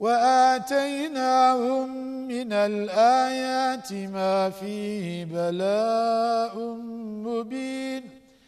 وآتيناهم من الآيات ما فيه بلاء مبين.